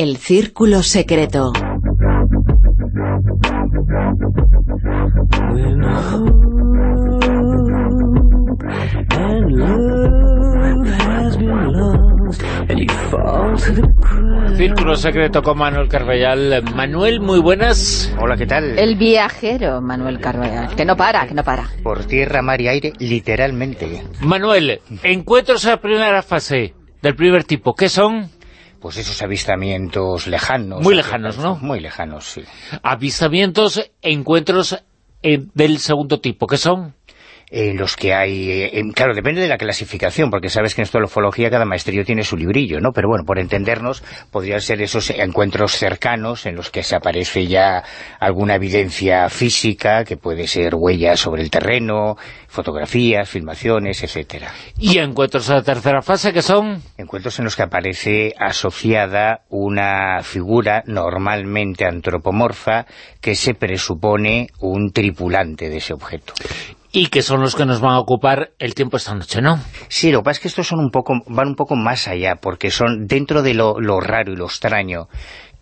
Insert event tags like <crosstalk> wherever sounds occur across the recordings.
El Círculo Secreto. Círculo secreto con Manuel Carballal. Manuel, muy buenas. Hola, ¿qué tal? El viajero Manuel Carballal, que no para, que no para. Por tierra, mar y aire, literalmente. Manuel, encuentros a la primera fase del primer tipo, ¿qué son? Pues esos avistamientos lejanos. Muy lejanos, ¿no? Muy lejanos, sí. Avistamientos, encuentros eh, del segundo tipo, ¿qué son? En los que hay... Eh, claro, depende de la clasificación, porque sabes que en ufología cada maestrillo tiene su librillo, ¿no? Pero bueno, por entendernos, podrían ser esos encuentros cercanos en los que se aparece ya alguna evidencia física, que puede ser huellas sobre el terreno, fotografías, filmaciones, etcétera. ¿Y encuentros a la tercera fase que son? Encuentros en los que aparece asociada una figura normalmente antropomorfa que se presupone un tripulante de ese objeto y que son los que nos van a ocupar el tiempo esta noche, ¿no? Sí, lo que pasa es que estos son un poco, van un poco más allá, porque son dentro de lo, raro y lo extraño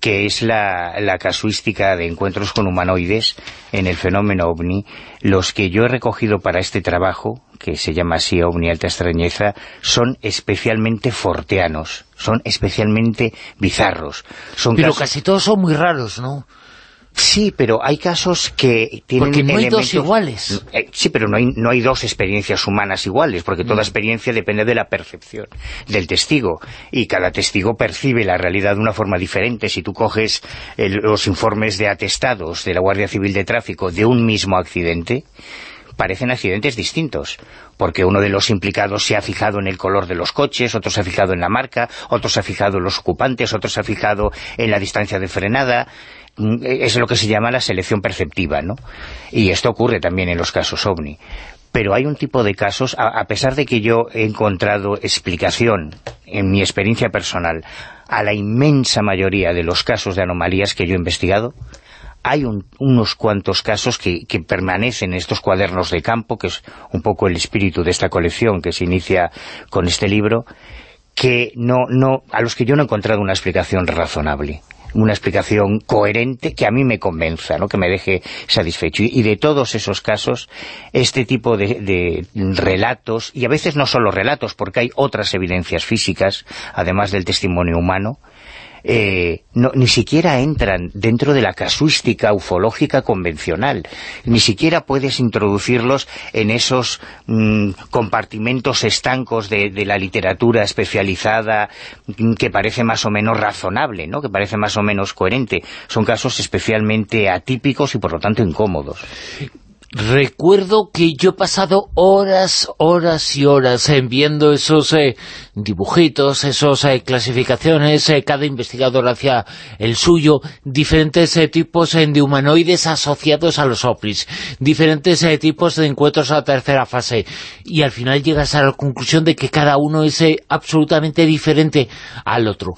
que es la, casuística de encuentros con humanoides en el fenómeno OVNI, los que yo he recogido para este trabajo, que se llama así OVNI Alta Extrañeza, son especialmente forteanos, son especialmente bizarros. Son Pero casi todos son muy raros, ¿no? Sí, pero hay casos que tienen Porque no hay dos iguales. Eh, sí, pero no hay, no hay dos experiencias humanas iguales, porque toda mm. experiencia depende de la percepción del testigo, y cada testigo percibe la realidad de una forma diferente. Si tú coges los informes de atestados de la Guardia Civil de Tráfico de un mismo accidente, parecen accidentes distintos, porque uno de los implicados se ha fijado en el color de los coches, otro se ha fijado en la marca, otro se ha fijado en los ocupantes, otro se ha fijado en la distancia de frenada, es lo que se llama la selección perceptiva, ¿no? Y esto ocurre también en los casos OVNI. Pero hay un tipo de casos, a, pesar de que yo he encontrado explicación en mi experiencia personal a la inmensa mayoría de los casos de anomalías que yo he investigado, hay unos cuantos casos que, que, permanecen en estos cuadernos de campo, que es un poco el espíritu de esta colección que se inicia con este libro, que no, no, a los que yo no he encontrado una explicación razonable una explicación coherente que a mí me convenza, ¿no? que me deje satisfecho. Y, de todos esos casos, este tipo de, relatos, y a veces no solo relatos, porque hay otras evidencias físicas, además del testimonio humano, eh, no, ni siquiera entran dentro de la casuística ufológica convencional. Ni siquiera puedes introducirlos en esos mm, compartimentos estancos de, la literatura especializada mm, que parece más o menos razonable, ¿no? que parece más o menos coherente. Son casos especialmente atípicos y por lo tanto incómodos. Recuerdo que yo he pasado horas, horas y horas en viendo esos eh, dibujitos, esas eh, clasificaciones, eh, cada investigador hacia el suyo, diferentes tipos de humanoides asociados a los OPRIs, diferentes tipos de encuentros a la tercera fase, y al final llegas a la conclusión de que cada uno es absolutamente diferente al otro.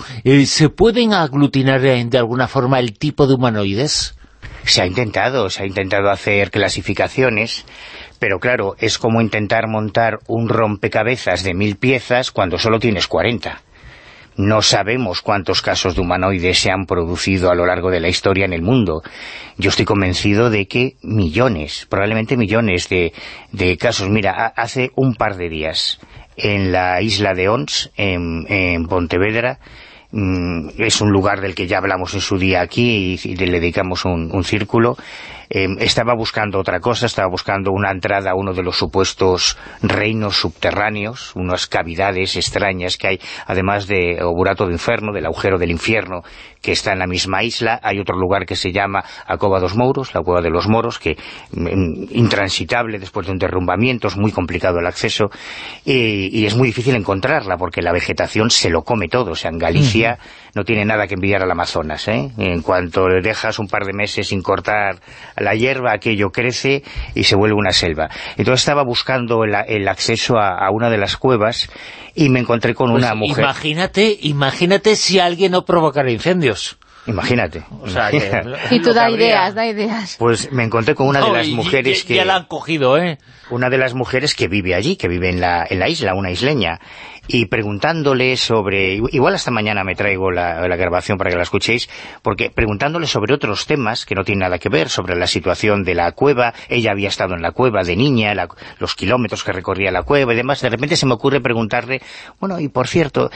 ¿Se pueden aglutinar de alguna forma el tipo de humanoides? Se ha intentado, se ha intentado hacer clasificaciones, pero claro, es como intentar montar un rompecabezas de mil piezas cuando solo tienes 40. No sabemos cuántos casos de humanoides se han producido a lo largo de la historia en el mundo. Yo estoy convencido de que millones, probablemente millones de, casos. Mira, hace un par de días en la isla de Ons, en Pontevedra, Mm, es un lugar del que ya hablamos en su día aquí y, le dedicamos un, círculo. Em, estaba buscando otra cosa, estaba buscando una entrada a uno de los supuestos reinos subterráneos, unas cavidades extrañas que hay, además de Oburato de Inferno, del agujero del infierno, que está en la misma isla. Hay otro lugar que se llama Acova dos Mouros, la Cueva de los Moros, que mm, intransitable después de un derrumbamiento, es muy complicado el acceso, y, es muy difícil encontrarla, porque la vegetación se lo come todo. O sea, en Galicia no tiene nada que envidiar al Amazonas. ¿eh? En cuanto dejas un par de meses sin cortar la hierba, aquello crece y se vuelve una selva. Entonces estaba buscando el, acceso a, una de las cuevas y me encontré con pues una mujer. Imagínate, imagínate si alguien no provocara incendios. Imagínate. O sea, que- Y tú da ideas, da ideas. Pues me encontré con una de las y- mujeres y- que... Ya la han cogido, ¿eh? una de las mujeres que vive allí, que vive en la, en la isla, una isleña, y preguntándole sobre, igual hasta mañana me traigo la, la grabación para que la escuchéis, porque preguntándole sobre otros temas que no tienen nada que ver, sobre la situación de la cueva, ella había estado en la cueva de niña, la- los kilómetros que recorría la cueva y demás, de repente se me ocurre preguntarle, bueno, y por cierto,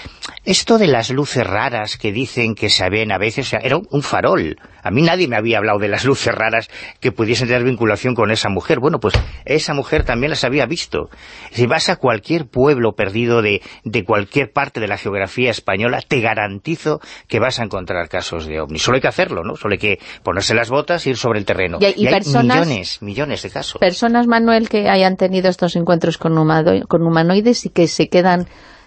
esto de las luces raras que dicen que se ven a veces, o sea, era un- farol, a mí nadie me había hablado de las luces raras que pudiesen tener vinculación con esa mujer, bueno, pues esa mujer también las había visto. Si vas a cualquier pueblo perdido de, de cualquier parte de la geografía española, te garantizo que vas a encontrar casos de ovnis. Solo hay que hacerlo, ¿no? Solo hay que ponerse las botas e ir sobre el terreno. Y hay- y hay personas- millones, millones de casos. Personas, Manuel, que hayan tenido estos encuentros con, humado- con humanoides y que se quedan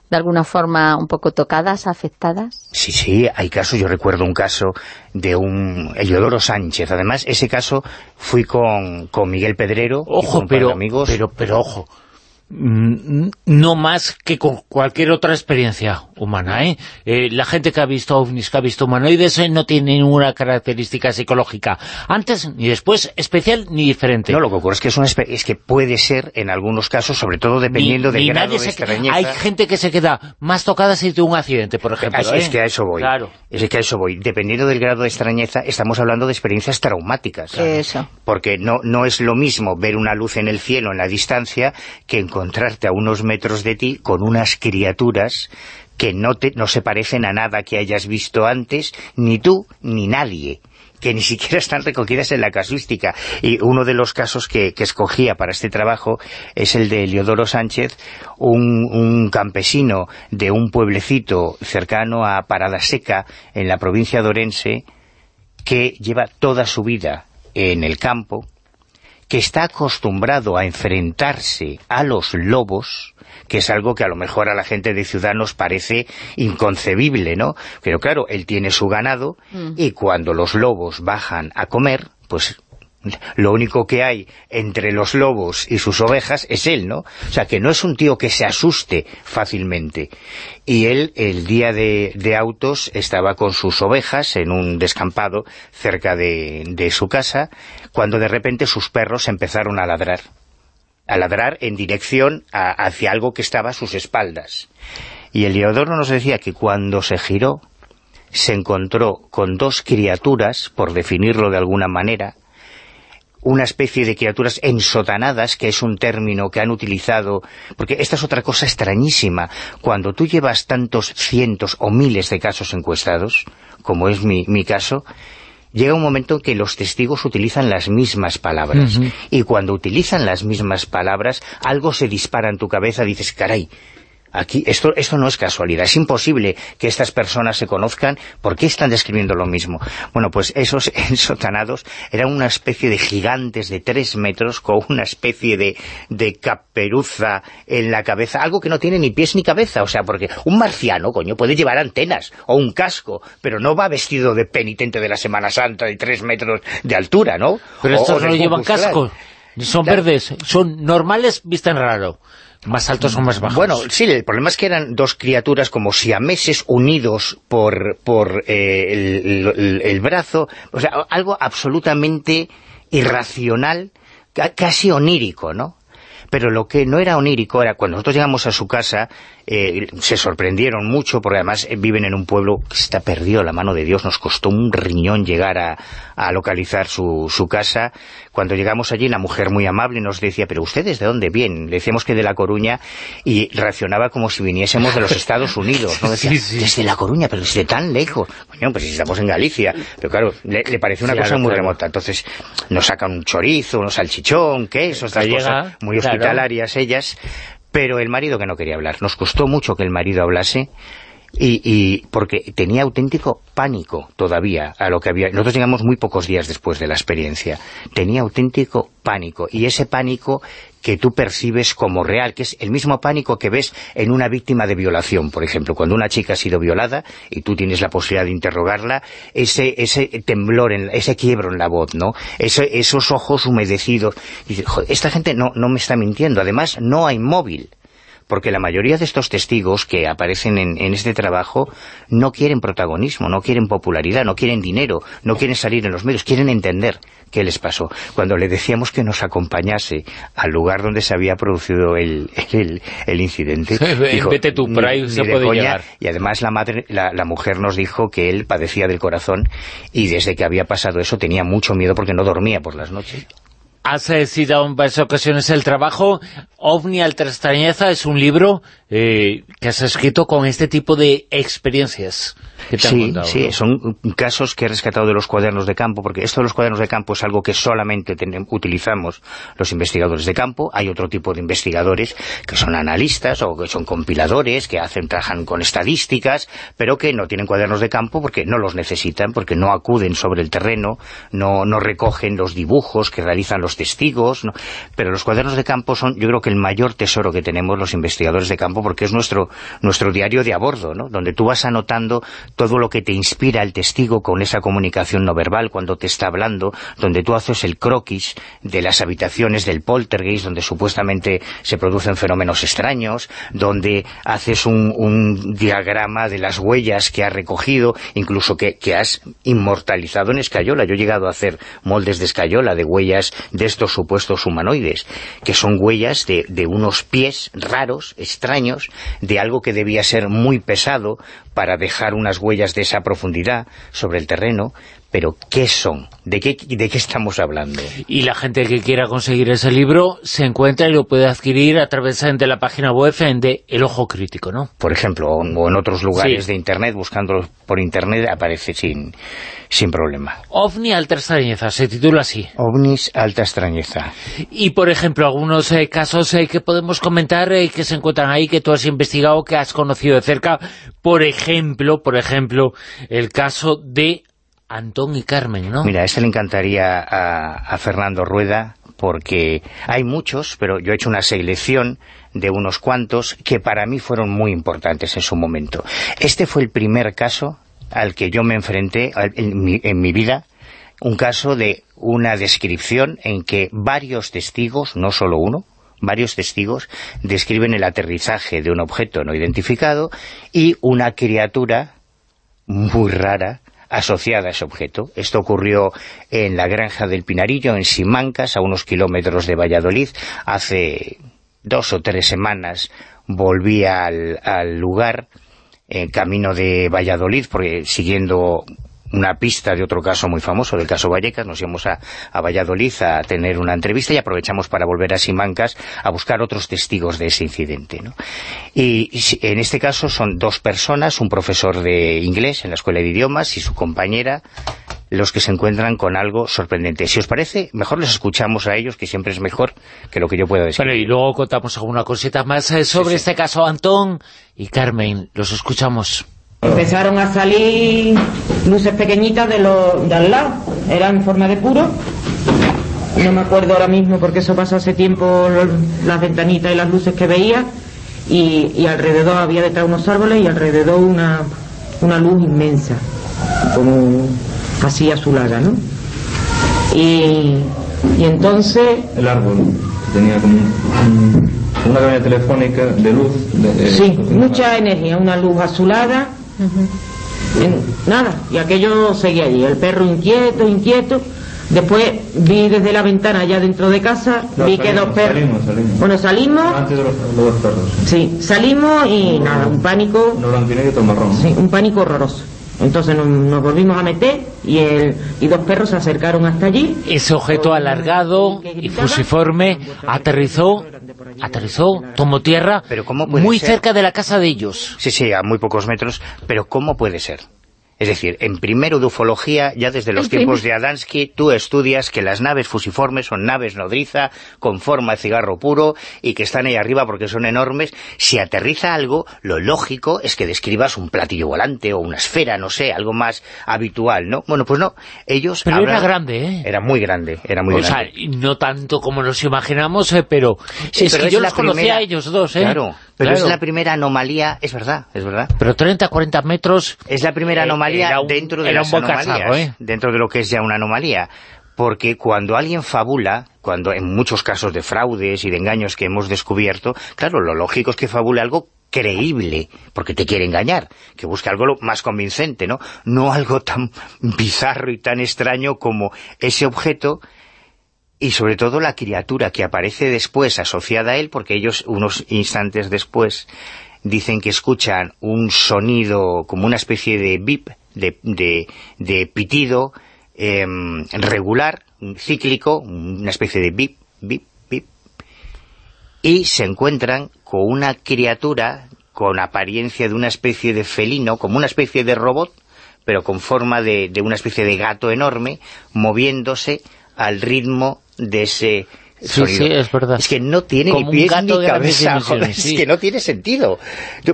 de alguna forma un poco tocadas, afectadas. Sí, sí, hay casos. Yo recuerdo un caso de un Eliodoro Sánchez. Además, ese caso fui con, con Miguel Pedrero y con Ojo, un par de pero, amigos. pero, pero ojo, no más que con cualquier otra experiencia humana, ¿eh? Eh, la gente que ha visto ovnis, que ha visto humanoides, eh, no tiene ninguna característica psicológica, antes ni después, especial ni diferente. No, lo que ocurre es que es, una es que puede ser en algunos casos, sobre todo dependiendo Ni- del ni grado nadie de extrañeza. Hay gente que se queda más tocada si tuvo un accidente, por ejemplo. Es, ¿eh? es que a eso voy. Claro. Es que a eso voy. Dependiendo del grado de extrañeza, estamos hablando de experiencias traumáticas. Eso. Porque no, no es lo mismo ver una luz en el cielo en la distancia que encontrarte a unos metros de ti con unas criaturas que no, te, no se parecen a nada que hayas visto antes, ni tú ni nadie que ni siquiera están recogidas en la casuística. Y uno de los casos que, que escogía para este trabajo es el de Leodoro Sánchez, un, un campesino de un pueblecito cercano a Parada Seca, en la provincia de Orense, que lleva toda su vida en el campo, que está acostumbrado a enfrentarse a los lobos, que es algo que a lo mejor a la gente de ciudad nos parece inconcebible, ¿no? Pero claro, él tiene su ganado y cuando los lobos bajan a comer, pues lo único que hay entre los lobos y sus ovejas es él, ¿no? O sea, que no es un tío que se asuste fácilmente. Y él, el día de, de autos, estaba con sus ovejas en un descampado cerca de, de su casa, cuando de repente sus perros empezaron a ladrar. A ladrar en dirección a- hacia algo que estaba a sus espaldas. Y Eliodoro nos decía que cuando se giró, se encontró con dos criaturas, por definirlo de alguna manera, una especie de criaturas ensotanadas, que es un término que han utilizado, porque esta es otra cosa extrañísima. Cuando tú llevas tantos cientos o miles de casos encuestados, como es mi, mi caso, llega un momento en que los testigos utilizan las mismas palabras. Y cuando utilizan las mismas palabras, algo se dispara en tu cabeza, dices, caray, Aquí, esto, esto no es casualidad, es imposible que estas personas se conozcan, ¿por qué están describiendo lo mismo? Bueno, pues esos <laughs> ensotanados eran una especie de gigantes de tres metros con una especie de, de caperuza en la cabeza, algo que no tiene ni pies ni cabeza, o sea, porque un marciano, coño, puede llevar antenas o un casco, pero no va vestido de penitente de la Semana Santa de tres metros de altura, ¿no? Pero estos o no llevan casco, son Claro. verdes, son normales, visten raro. Más altos o más bajos. Bueno, sí, el problema es que eran dos criaturas como siameses unidos por, por eh, el, el- brazo, o sea, algo absolutamente irracional, ca- casi onírico, ¿no? Pero lo que no era onírico era cuando nosotros llegamos a su casa, eh, se sorprendieron mucho, porque además eh, viven en un pueblo que está perdido, la mano de Dios, nos costó un riñón llegar a, a localizar su, su casa. Cuando llegamos allí, la mujer muy amable nos decía, pero ¿ustedes de dónde vienen? Le decíamos que de La Coruña, y reaccionaba como si viniésemos de los <laughs> Estados Unidos, ¿no? Decía, Sí, sí. desde La Coruña, pero desde tan lejos. Coño, pues si estamos en Galicia. Pero claro, le, le pareció una Claro, cosa muy claro. remota. Entonces, nos sacan un chorizo, un salchichón, queso, estas Gallega, cosas muy claro. hospitalarias ellas, pero el marido que no quería hablar. Nos costó mucho que el marido hablase, y, y porque tenía auténtico pánico todavía a lo que había. Nosotros llegamos muy pocos días después de la experiencia. Tenía auténtico pánico, y ese pánico que tú percibes como real, que es el mismo pánico que ves en una víctima de violación, por ejemplo, cuando una chica ha sido violada y tú tienes la posibilidad de interrogarla, ese, ese temblor, en, ese quiebro en la voz, ¿no? Ese- esos ojos humedecidos. Y dices, "Joder, esta gente no, no me está mintiendo, además no hay móvil porque la mayoría de estos testigos que aparecen en, en, este trabajo no quieren protagonismo, no quieren popularidad, no quieren dinero, no quieren salir en los medios, quieren entender qué les pasó. Cuando le decíamos que nos acompañase al lugar donde se había producido el, el, incidente, dijo, vete tú, por ahí se puede llegar. Y además la, madre, la, la mujer nos dijo que él padecía del corazón y desde que había pasado eso tenía mucho miedo porque no dormía por las noches. Has citado en varias ocasiones el trabajo OVNI Alta Extrañeza, es un libro eh, que has escrito con este tipo de experiencias sí, Sí, son casos que he rescatado de los cuadernos de campo, porque esto de los cuadernos de campo es algo que solamente utilizamos los investigadores de campo. Hay otro tipo de investigadores que son analistas o que son compiladores, que hacen trabajan con estadísticas, pero que no tienen cuadernos de campo porque no los necesitan, porque no acuden sobre el terreno, no, no recogen los dibujos que realizan los testigos. Pero los cuadernos de campo son, yo creo que el mayor tesoro que tenemos los investigadores de campo, porque es nuestro, nuestro diario de a bordo, ¿no? donde tú vas anotando todo lo que te inspira el testigo con esa comunicación no verbal cuando te está hablando, donde tú haces el croquis de las habitaciones del poltergeist, donde supuestamente se producen fenómenos extraños, donde haces un, diagrama de las huellas que has recogido, incluso que, has inmortalizado en escayola. Yo he llegado a hacer moldes de escayola, de huellas de estos supuestos humanoides, que son huellas de, de unos pies raros, extraños, de algo que debía ser muy pesado para dejar unas huellas de esa profundidad sobre el terreno, pero ¿qué son? ¿De qué, ¿De qué estamos hablando? Y la gente que quiera conseguir ese libro se encuentra y lo puede adquirir a través de la página web de El Ojo Crítico, ¿no? Por ejemplo, o en otros lugares de Internet, buscándolo por Internet, aparece sin, sin problema. OVNI Alta Extrañeza, se titula así. OVNIs Alta Extrañeza. Y, por ejemplo, algunos eh, casos eh, que podemos comentar eh, que se encuentran ahí, que tú has investigado, que has conocido de cerca. Por ejemplo, por ejemplo, el caso de Antón y Carmen, ¿no? Mira, este le encantaría a, Fernando Rueda, porque hay muchos, pero yo he hecho una selección de unos cuantos que para mí fueron muy importantes en su momento. Este fue el primer caso al que yo me enfrenté en mi, en mi vida, un caso de una descripción en que varios testigos, no solo uno, varios testigos describen el aterrizaje de un objeto no identificado y una criatura muy rara asociada a ese objeto. Esto ocurrió en la granja del Pinarillo, en Simancas, a unos kilómetros de Valladolid. Hace dos o tres semanas volví al, al lugar en camino de Valladolid, porque siguiendo una pista de otro caso muy famoso, del caso Vallecas, nos íbamos a, Valladolid a tener una entrevista y aprovechamos para volver a Simancas a buscar otros testigos de ese incidente. Y, en este caso son dos personas, un profesor de inglés en la Escuela de Idiomas y su compañera, los que se encuentran con algo sorprendente. Si os parece, mejor les escuchamos a ellos, que siempre es mejor que lo que yo pueda decir. Bueno, y luego contamos alguna cosita más eh, sobre este caso, Antón y Carmen. Los escuchamos. Empezaron a salir luces pequeñitas de, los de al lado, eran en forma de puro. No me acuerdo ahora mismo porque eso pasó hace tiempo, las ventanitas y las luces que veía. Y, alrededor había detrás unos árboles y alrededor una, una luz inmensa, como así azulada, ¿no? Y, y entonces... El árbol tenía como una cabina telefónica de luz. sí, mucha energía, una luz azulada nada, y aquello seguía allí, el perro inquieto, inquieto. Después vi desde la ventana allá dentro de casa, vi que dos perros... Salimos, Bueno, salimos... Antes de los, perros. Sí, salimos y nada, un pánico... Sí, un pánico horroroso. Entonces nos, volvimos a meter y, el, y dos perros se acercaron hasta allí. Ese objeto alargado y fusiforme aterrizó, aterrizó, tomó tierra, pero ¿cómo muy cerca de la casa de ellos. Sí, sí, a muy pocos metros, pero ¿cómo puede ser? Es decir, en primero de ufología, ya desde los tiempos de Adansky, tú estudias que las naves fusiformes son naves nodriza, con forma de cigarro puro, y que están ahí arriba porque son enormes. Si aterriza algo, lo lógico es que describas un platillo volante o una esfera, no sé, algo más habitual, ¿no? Bueno, pues no, ellos... Pero era grande, ¿eh? Era muy grande, era muy grande. O sea, no tanto como nos imaginamos, eh, pero... Sí, es que yo los conocía a ellos dos, ¿eh? Claro, pero es la primera anomalía, es verdad, es verdad. Pero 30, 40 metros... Es la primera anomalía dentro de las anomalías, ¿eh? dentro de lo que es ya una anomalía porque cuando alguien fabula, cuando en muchos casos de fraudes y de engaños que hemos descubierto, claro, lo lógico es que fabule algo creíble, porque te quiere engañar, que busque algo más convincente, ¿no? No algo tan bizarro y tan extraño como ese objeto y sobre todo la criatura que aparece después asociada a él, porque ellos unos instantes después dicen que escuchan un sonido como una especie de bip, de, de, pitido em, regular, cíclico, una especie de bip, bip, bip, y se encuentran con una criatura con apariencia de una especie de felino, como una especie de robot, pero con forma de, de una especie de gato enorme, moviéndose al ritmo de ese Sí, sí, es verdad. Es que no tiene ni pies ni cabeza, es que no tiene sentido.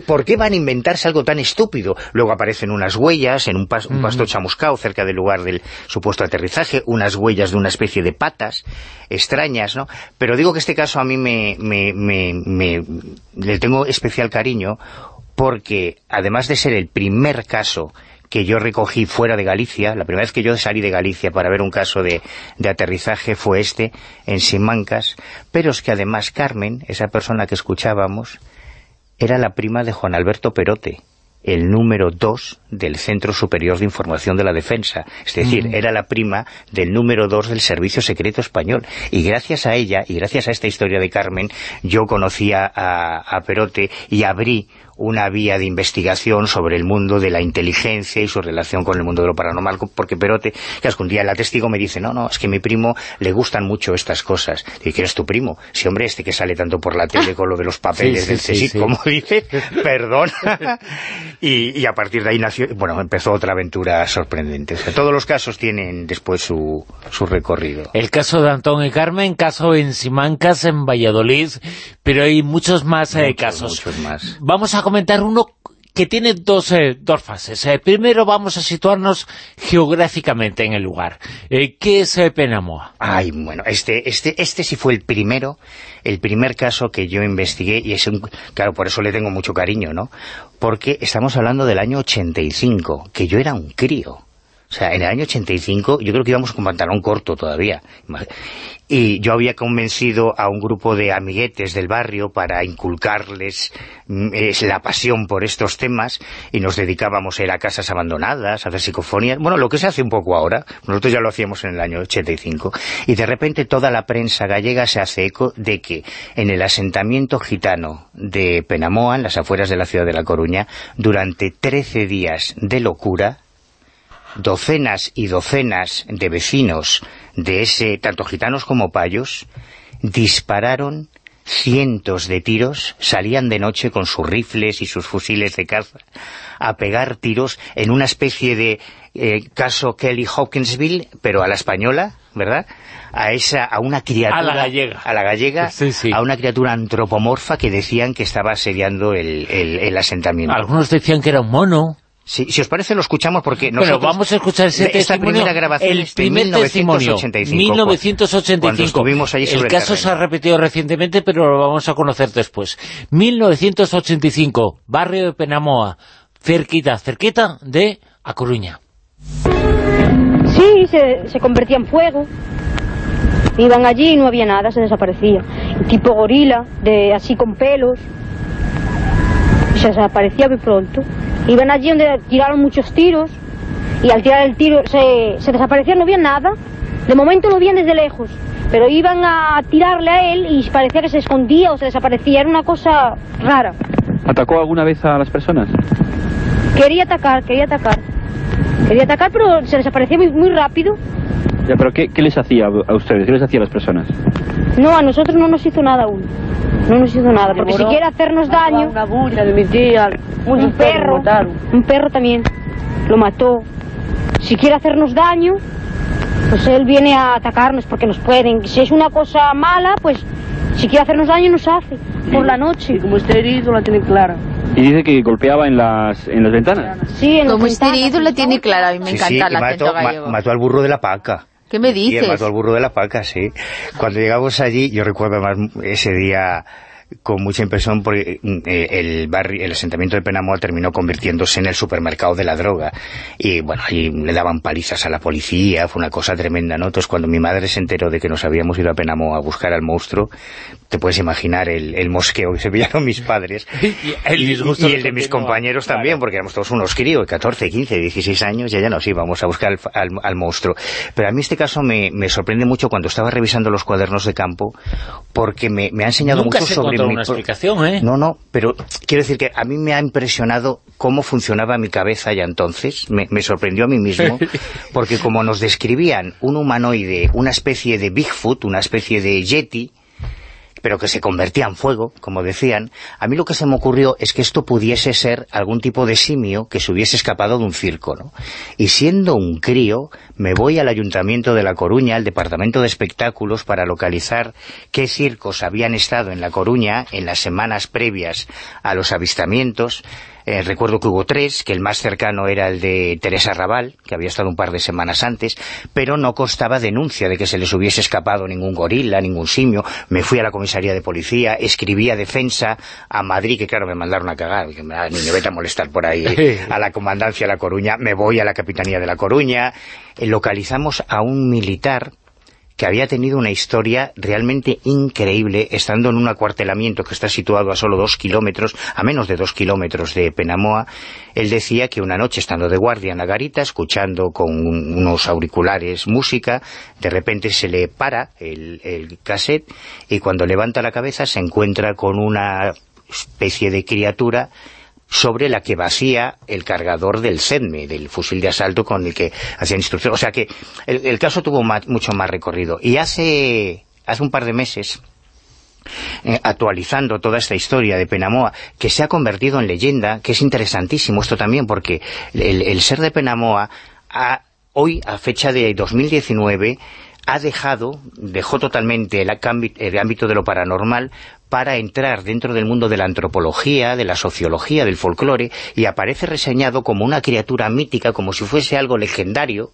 ¿Por qué van a inventarse algo tan estúpido? Luego aparecen unas huellas en un, pasto chamuscado cerca del lugar del supuesto aterrizaje, unas huellas de una especie de patas extrañas, ¿no? Pero digo que este caso a mí me, me, me le tengo especial cariño porque, además de ser el primer caso que yo recogí fuera de Galicia, la primera vez que yo salí de Galicia para ver un caso de, de aterrizaje fue este, en Simancas, pero es que además Carmen, esa persona que escuchábamos, era la prima de Juan Alberto Perote, el número 2 del Centro Superior de Información de la Defensa. Es decir, era la prima del número 2 del Servicio Secreto Español. Y gracias a ella, y gracias a esta historia de Carmen, yo conocía a, a Perote y abrí una vía de investigación sobre el mundo de la inteligencia y su relación con el mundo de lo paranormal, porque Perote, que un día la testigo me dice, no, no, es que a mi primo le gustan mucho estas cosas. Y ¿quién es tu primo? Si, hombre, este que sale tanto por la tele con lo de los <laughs> papeles del CSIC, como dice, <laughs> perdón. <laughs> y, a partir de ahí nació, bueno, empezó otra aventura sorprendente. todos los casos tienen después su, su recorrido. El caso de Antón y Carmen, caso en Simancas, en Valladolid, pero hay muchos más eh, casos. Muchos más. Vamos a comentar uno que tiene dos, eh, dos fases. Eh, primero vamos a situarnos geográficamente en el lugar. Eh, ¿Qué es Penamoa? Ay, bueno, este, este, este sí fue el primero, el primer caso que yo investigué, y es un, claro, por eso le tengo mucho cariño, ¿no? Porque estamos hablando del año 85, que yo era un crío. O sea, en el año 85 yo creo que íbamos con pantalón corto todavía. Y yo había convencido a un grupo de amiguetes del barrio para inculcarles mm, la pasión por estos temas y nos dedicábamos a ir a casas abandonadas, a hacer psicofonías. Bueno, lo que se hace un poco ahora. Nosotros ya lo hacíamos en el año 85. Y de repente toda la prensa gallega se hace eco de que en el asentamiento gitano de Penamoa, en las afueras de la ciudad de La Coruña, durante 13 días de locura docenas y docenas de vecinos de ese, tanto gitanos como payos, dispararon cientos de tiros, salían de noche con sus rifles y sus fusiles de caza a pegar tiros en una especie de eh, caso Kelly Hopkinsville, pero a la española, ¿verdad? A esa a una criatura... A la gallega. A la gallega, a una criatura antropomorfa que decían que estaba asediando el, el asentamiento. Algunos decían que era un mono. Si, os parece, lo escuchamos porque nosotros... Bueno, vamos a escuchar ese testimonio, primera grabación el primer 1985, 1985. el caso se ha repetido recientemente, pero lo vamos a conocer después. 1985, barrio de Penamoa, cerquita, cerquita de A Coruña. Sí, se, se convertía en fuego. Iban allí y no había nada, se desaparecía. Tipo gorila, de así con pelos. Se desaparecía muy pronto. Iban allí donde tiraron muchos tiros y al tirar el tiro se, se desaparecían, no había nada. De momento lo veían desde lejos, pero iban a tirarle a él y parecía que se escondía o se desaparecía. Era una cosa rara. ¿Atacó alguna vez a las personas? Quería atacar, quería atacar. Quería atacar, pero se desaparecía muy, muy rápido. Ya, pero ¿qué, ¿qué les hacía a ustedes? ¿Qué les hacía a las personas? No, a nosotros no nos hizo nada aún. No nos hizo nada, porque si quiere hacernos daño... Una bulla de mi tía, un perro, un perro también, lo mató. Si quiere hacernos daño, pues él viene a atacarnos porque nos pueden. Si es una cosa mala, pues si quiere hacernos daño nos hace, por la noche. Y como está herido la tiene clara. Y dice que golpeaba en las, en las ventanas. Sí, en Como las está herido la tiene clara, a mí me Sí, encanta sí, acento mató, ma- mató al burro de la paca. ¿Qué me Y dices? mató al burro de la paca, sí. Cuando llegamos allí, yo recuerdo más ese día con mucha impresión porque eh, el barrio, el asentamiento de Penamoa terminó convirtiéndose en el supermercado de la droga y bueno, ahí le daban palizas a la policía, fue una cosa tremenda, ¿no? Entonces cuando mi madre se enteró de que nos habíamos ido a Penamoa a buscar al monstruo, te puedes imaginar el, mosqueo que se <laughs> pillaron mis padres <laughs> y el, de mis compañeros también, porque éramos todos unos críos, 14, 15, 16 años, y ya nos íbamos a buscar al, monstruo. Pero a mí este caso me, sorprende mucho cuando estaba revisando los cuadernos de campo, porque me, ha enseñado mucho sobre una explicación, ¿eh? No, no, pero quiero decir que a mí me ha impresionado cómo funcionaba mi cabeza ya entonces, me, sorprendió a mí mismo, <laughs> porque como nos describían un humanoide, una especie de Bigfoot, una especie de Yeti, pero que se convertía en fuego, como decían, a mí lo que se me ocurrió es que esto pudiese ser algún tipo de simio que se hubiese escapado de un circo, ¿no? Y siendo un crío, me voy al Ayuntamiento de La Coruña, al Departamento de Espectáculos, para localizar qué circos habían estado en La Coruña en las semanas previas a los avistamientos, eh, recuerdo que hubo tres, que el más cercano era el de Teresa Raval, que había estado un par de semanas antes, pero no constaba denuncia de que se les hubiese escapado ningún gorila, ningún simio. Me fui a la comisaría de policía, escribí a defensa a Madrid, que claro, me mandaron a cagar, que me, niño, vete a molestar por ahí, <laughs> a la comandancia de La Coruña, me voy a la capitanía de La Coruña, eh, localizamos a un militar que había tenido una historia realmente increíble, estando en un acuartelamiento que está situado a solo dos kilómetros, a menos de dos kilómetros de Penamoa, él decía que una noche estando de guardia en la garita, escuchando con unos auriculares música, de repente se le para el, el cassette y cuando levanta la cabeza se encuentra con una especie de criatura sobre la que vacía el cargador del SEDME, del fusil de asalto con el que hacían instrucción. O sea que el, caso tuvo mucho más recorrido. Y hace, hace un par de meses, eh, actualizando toda esta historia de Penamoa, que se ha convertido en leyenda, que es interesantísimo esto también, porque el, ser de Penamoa, hoy, a fecha de 2019, ha dejado, dejó totalmente el, el ámbito de lo paranormal para entrar dentro del mundo de la antropología, de la sociología, del folclore, y aparece reseñado como una criatura mítica, como si fuese algo legendario,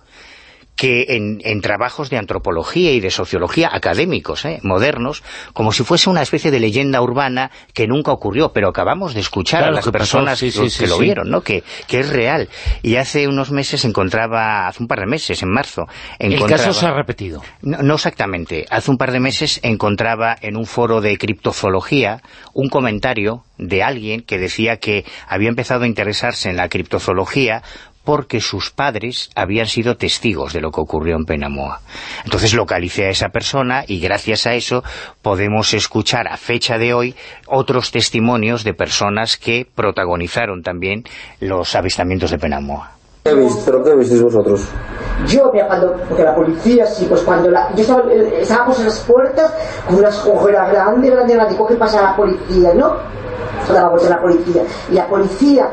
que en, trabajos de antropología y de sociología académicos, ¿eh? modernos, como si fuese una especie de leyenda urbana que nunca ocurrió, pero acabamos de escuchar a las personas que lo vieron, ¿no? Que, que, es real. Y hace unos meses encontraba, hace un par de meses, en marzo... El caso se ha repetido. No, no exactamente. Hace un par de meses encontraba en un foro de criptozoología un comentario de alguien que decía que había empezado a interesarse en la criptozoología porque sus padres habían sido testigos de lo que ocurrió en Penamoa. Entonces localicé a esa persona y gracias a eso podemos escuchar a fecha de hoy otros testimonios de personas que protagonizaron también los avistamientos de Penamoa. ¿Qué? ¿Pero qué visteis vosotros? Yo, mira, cuando, porque la policía, sí, pues cuando la, yo estaba, eh, estábamos en las puertas con unas ojeras grandes, grandes, grandes, ¿qué pasa la policía, no? Daba vuelta la policía. Y la policía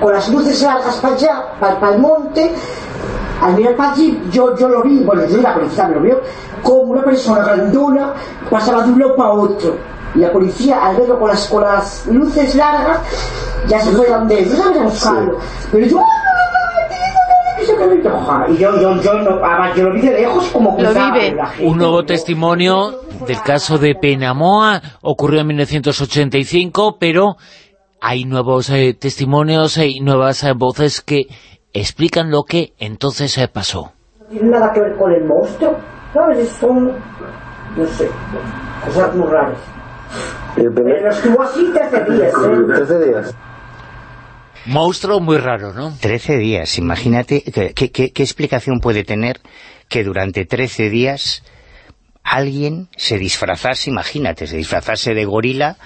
con las luces largas para allá, para, el monte, al mirar para allí, yo, yo lo vi, bueno, yo la policía me lo vio, como una persona grandona pasaba de un lado para otro. Y la policía, al verlo con las, con las luces largas, ya se fue donde él, a buscarlo. Pero yo, y yo, yo, yo, no, yo lo vi de lejos como que lo vive. Un nuevo testimonio del caso de Penamoa ocurrió en 1985, pero hay nuevos eh, testimonios y nuevas eh, voces que explican lo que entonces eh, pasó. No tiene nada que ver con el monstruo, ¿sabes? Son, no sé, cosas muy raras. Pero estuvo así 13 días, ¿eh? <laughs> 13 días. Monstruo muy raro, ¿no? 13 días, imagínate, ¿qué, qué, qué explicación puede tener que durante 13 días alguien se disfrazase, imagínate, se disfrazase de gorila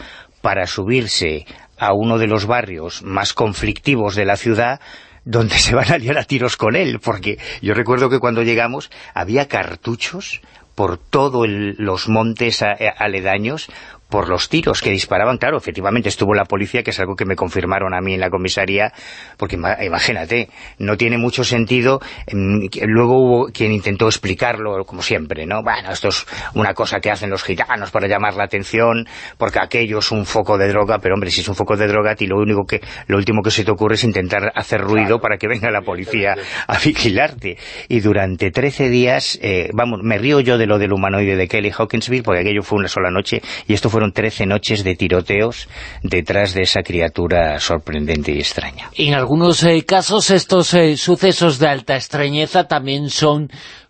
para subirse a uno de los barrios más conflictivos de la ciudad donde se van a liar a tiros con él, porque yo recuerdo que cuando llegamos había cartuchos por todos los montes aledaños por los tiros que disparaban, claro, efectivamente estuvo la policía, que es algo que me confirmaron a mí en la comisaría, porque imagínate, no tiene mucho sentido, mm, luego hubo quien intentó explicarlo, como siempre, ¿no? Bueno, esto es una cosa que hacen los gitanos para llamar la atención, porque aquello es un foco de droga, pero hombre, si es un foco de droga, y lo único que, lo último que se te ocurre es intentar hacer ruido para que venga la policía a vigilarte. Y durante 13 días, eh, vamos, me río yo de lo del humanoide de Kelly Hawkinsville, porque aquello fue una sola noche, y esto fue fueron 13 noches de tiroteos detrás de esa criatura sorprendente y extraña. En algunos eh, casos estos eh, sucesos de alta extrañeza también son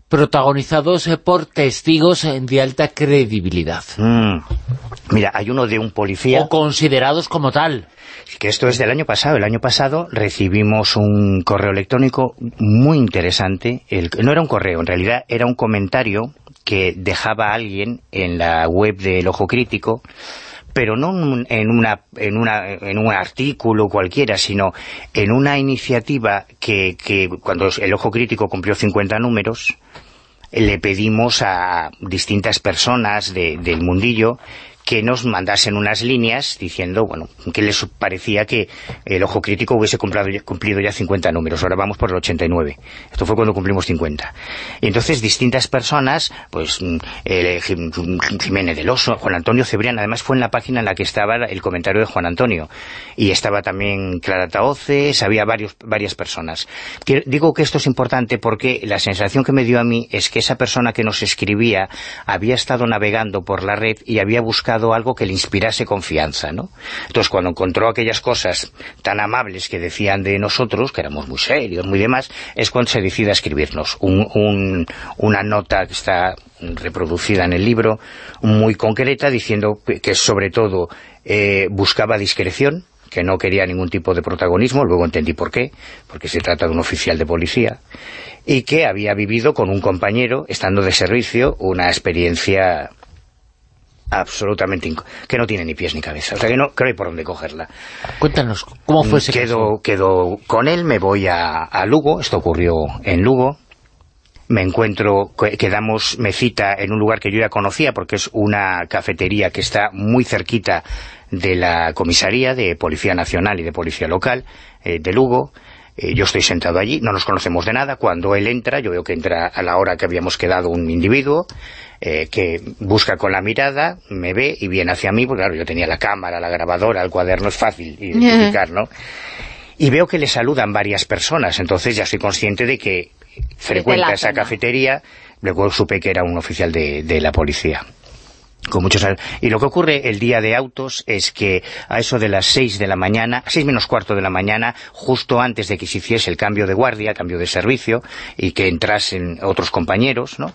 protagonizados eh, por testigos de alta credibilidad. Mm. Mira, hay uno de un policía... O considerados como tal. Que esto es del año pasado. El año pasado recibimos un correo electrónico muy interesante. El, no era un correo, en realidad era un comentario que dejaba alguien en la web del Ojo Crítico pero no en, una, en, una, en un artículo cualquiera, sino en una iniciativa que, que cuando el Ojo Crítico cumplió 50 números, le pedimos a distintas personas del mundillo que nos mandasen unas líneas diciendo, bueno, que les parecía que el ojo crítico hubiese cumplido ya 50 números, ahora vamos por el 89. Esto fue cuando cumplimos 50. Y entonces distintas personas, pues mm, Jiménez del Oso, Juan Antonio Cebrián, además fue en la página en la que estaba el comentario de Juan Antonio, y estaba también Clara Taoces, había varios, varias personas. digo que esto es importante porque la sensación que me dio a mí es que esa persona que nos escribía había estado navegando por la red y había buscado algo que le inspirase confianza, ¿no? Entonces, cuando encontró aquellas cosas tan amables que decían de nosotros, que éramos muy serios, muy demás, es cuando se decide a escribirnos una nota que está reproducida en el libro, muy concreta, diciendo que sobre todo eh, buscaba discreción, que no quería ningún tipo de protagonismo, luego entendí por qué, porque se trata de un oficial de policía, y que había vivido con un compañero, estando de servicio, una experiencia absolutamente que no tiene ni pies ni cabeza, o sea que no creo por dónde cogerla. Cuéntanos, ¿cómo fue ese quedo, quedo con él, me voy a, Lugo, esto ocurrió en Lugo, me encuentro, quedamos, me cita en un lugar que yo ya conocía porque es una cafetería que está muy cerquita de la comisaría de Policía Nacional y de Policía Local eh, de Lugo, eh, yo estoy sentado allí, no nos conocemos de nada, cuando él entra, yo veo que entra a la hora que habíamos quedado un individuo, eh, que busca con la mirada, me ve y viene hacia mí, porque claro, yo tenía la cámara, la grabadora, el cuaderno, es fácil identificar, ¿no? Y veo que le saludan varias personas, entonces ya soy consciente de que frecuenta esa cafetería, luego supe que era un oficial de, de la policía con muchos y lo que ocurre el día de autos es que a eso de las seis de la mañana, seis menos cuarto de la mañana, justo antes de que se hiciese el cambio de guardia, el cambio de servicio, y que entrasen otros compañeros, ¿no?